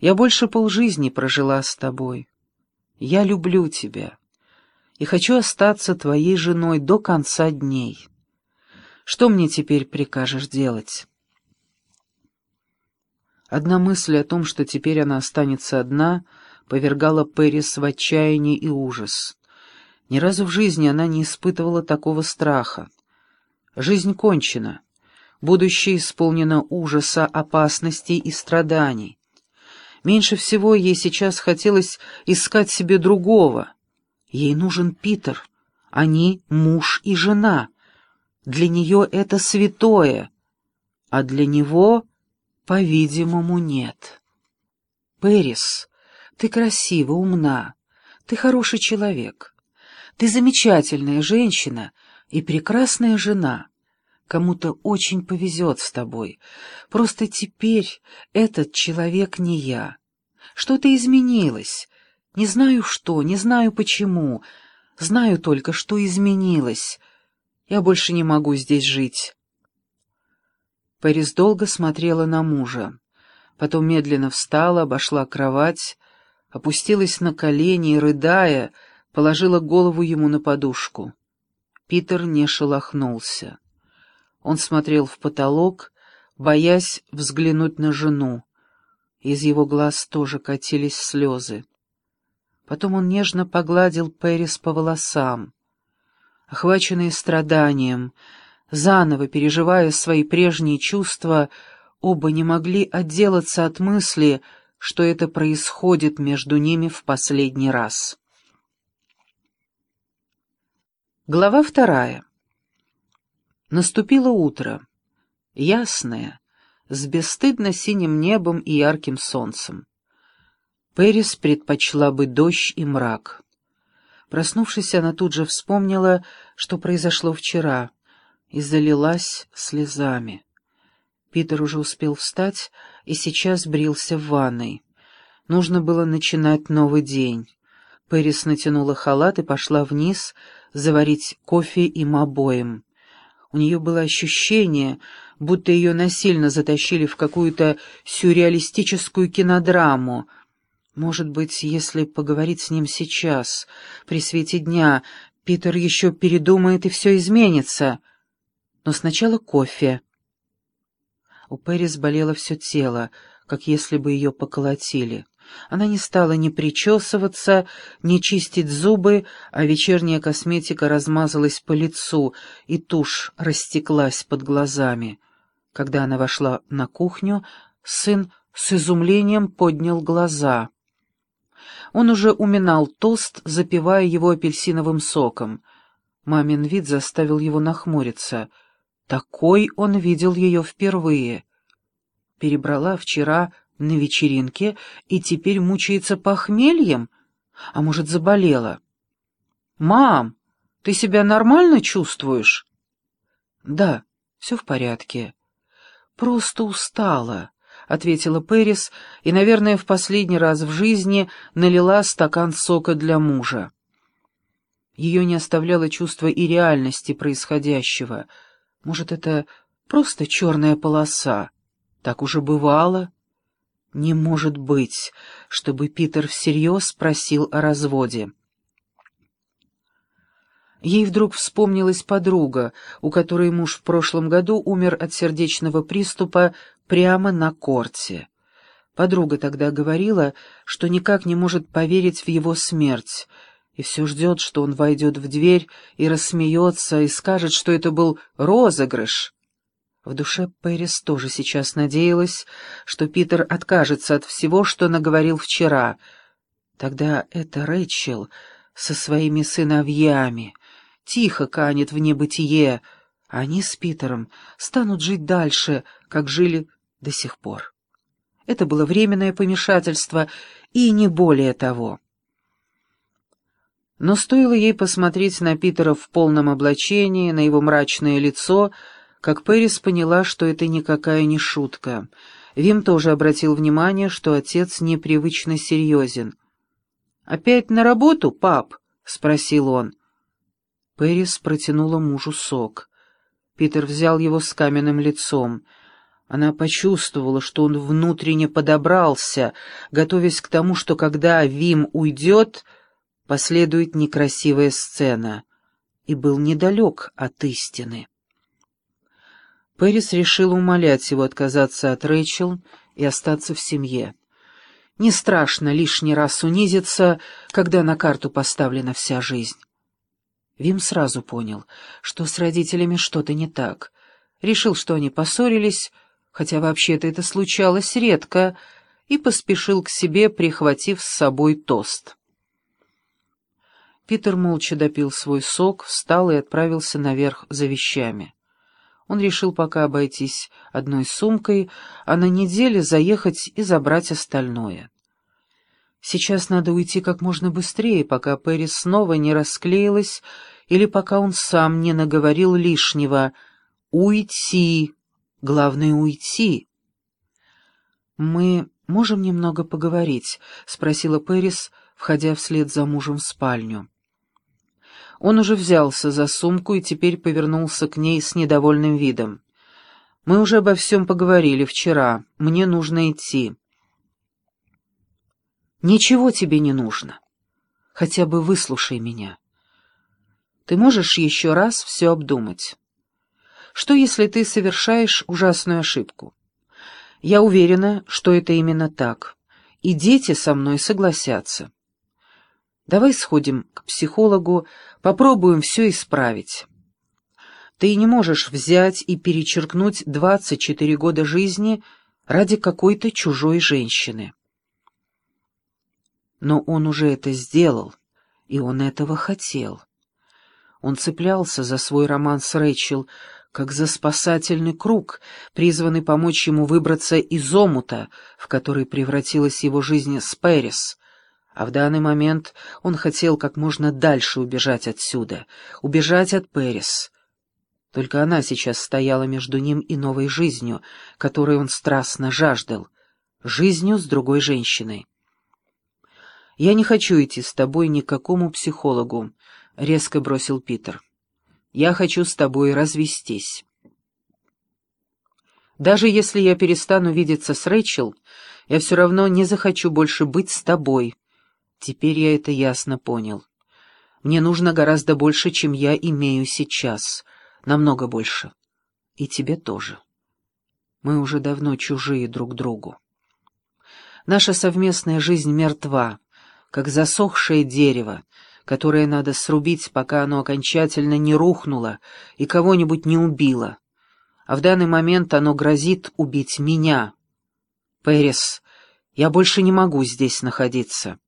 Я больше полжизни прожила с тобой. Я люблю тебя и хочу остаться твоей женой до конца дней. Что мне теперь прикажешь делать?» Одна мысль о том, что теперь она останется одна, повергала Пэрис в отчаяние и ужас. Ни разу в жизни она не испытывала такого страха. Жизнь кончена. Будущее исполнено ужаса, опасностей и страданий. Меньше всего ей сейчас хотелось искать себе другого. Ей нужен Питер. Они муж и жена. Для нее это святое, а для него, по-видимому, нет. Пэрис, ты красива, умна, ты хороший человек. Ты замечательная женщина и прекрасная жена. Кому-то очень повезет с тобой. Просто теперь этот человек не я. Что-то изменилось. Не знаю что, не знаю почему. Знаю только, что изменилось. Я больше не могу здесь жить. Пэрис долго смотрела на мужа. Потом медленно встала, обошла кровать, опустилась на колени и, рыдая, положила голову ему на подушку. Питер не шелохнулся. Он смотрел в потолок, боясь взглянуть на жену. Из его глаз тоже катились слезы. Потом он нежно погладил Пэрис по волосам. Охваченные страданием, заново переживая свои прежние чувства, оба не могли отделаться от мысли, что это происходит между ними в последний раз. Глава вторая. Наступило утро, ясное, с бесстыдно синим небом и ярким солнцем. Пэрис предпочла бы дождь и мрак. Проснувшись, она тут же вспомнила, что произошло вчера, и залилась слезами. Питер уже успел встать и сейчас брился в ванной. Нужно было начинать новый день. Пэрис натянула халат и пошла вниз заварить кофе им обоим. У нее было ощущение, будто ее насильно затащили в какую-то сюрреалистическую кинодраму. Может быть, если поговорить с ним сейчас, при свете дня, Питер еще передумает и все изменится. Но сначала кофе. У Пэрис болело все тело, как если бы ее поколотили. Она не стала ни причесываться, ни чистить зубы, а вечерняя косметика размазалась по лицу, и тушь растеклась под глазами. Когда она вошла на кухню, сын с изумлением поднял глаза. Он уже уминал тост, запивая его апельсиновым соком. Мамин вид заставил его нахмуриться. Такой он видел ее впервые. Перебрала вчера на вечеринке и теперь мучается похмельем? А может, заболела? «Мам, ты себя нормально чувствуешь?» «Да, все в порядке. Просто устала», — ответила Пэрис и, наверное, в последний раз в жизни налила стакан сока для мужа. Ее не оставляло чувство и реальности происходящего. Может, это просто черная полоса? Так уже бывало. Не может быть, чтобы Питер всерьез спросил о разводе. Ей вдруг вспомнилась подруга, у которой муж в прошлом году умер от сердечного приступа прямо на корте. Подруга тогда говорила, что никак не может поверить в его смерть, и все ждет, что он войдет в дверь и рассмеется, и скажет, что это был розыгрыш. В душе Пэрис тоже сейчас надеялась, что Питер откажется от всего, что наговорил вчера. Тогда это Рэчел со своими сыновьями тихо канет в небытие, а они с Питером станут жить дальше, как жили до сих пор. Это было временное помешательство и не более того. Но стоило ей посмотреть на Питера в полном облачении, на его мрачное лицо — как Пэрис поняла, что это никакая не шутка. Вим тоже обратил внимание, что отец непривычно серьезен. «Опять на работу, пап?» — спросил он. Пэрис протянула мужу сок. Питер взял его с каменным лицом. Она почувствовала, что он внутренне подобрался, готовясь к тому, что когда Вим уйдет, последует некрасивая сцена, и был недалек от истины. Пэрис решил умолять его отказаться от Рэйчел и остаться в семье. Не страшно лишний раз унизиться, когда на карту поставлена вся жизнь. Вим сразу понял, что с родителями что-то не так. Решил, что они поссорились, хотя вообще-то это случалось редко, и поспешил к себе, прихватив с собой тост. Питер молча допил свой сок, встал и отправился наверх за вещами. Он решил пока обойтись одной сумкой, а на неделе заехать и забрать остальное. Сейчас надо уйти как можно быстрее, пока Перри снова не расклеилась или пока он сам не наговорил лишнего. «Уйти!» Главное — уйти. «Мы можем немного поговорить?» — спросила Пэрис, входя вслед за мужем в спальню. Он уже взялся за сумку и теперь повернулся к ней с недовольным видом. «Мы уже обо всем поговорили вчера. Мне нужно идти». «Ничего тебе не нужно. Хотя бы выслушай меня. Ты можешь еще раз все обдумать». Что, если ты совершаешь ужасную ошибку? Я уверена, что это именно так, и дети со мной согласятся. Давай сходим к психологу, попробуем все исправить. Ты не можешь взять и перечеркнуть 24 года жизни ради какой-то чужой женщины. Но он уже это сделал, и он этого хотел. Он цеплялся за свой роман с Рэйчел, как за спасательный круг, призванный помочь ему выбраться из омута, в который превратилась его жизнь с Пэрис. А в данный момент он хотел как можно дальше убежать отсюда, убежать от Пэрис. Только она сейчас стояла между ним и новой жизнью, которой он страстно жаждал, жизнью с другой женщиной. «Я не хочу идти с тобой ни к какому психологу», — резко бросил Питер. Я хочу с тобой развестись. Даже если я перестану видеться с Рэйчел, я все равно не захочу больше быть с тобой. Теперь я это ясно понял. Мне нужно гораздо больше, чем я имею сейчас. Намного больше. И тебе тоже. Мы уже давно чужие друг другу. Наша совместная жизнь мертва, как засохшее дерево, которое надо срубить, пока оно окончательно не рухнуло и кого-нибудь не убило. А в данный момент оно грозит убить меня. Пэрис, я больше не могу здесь находиться.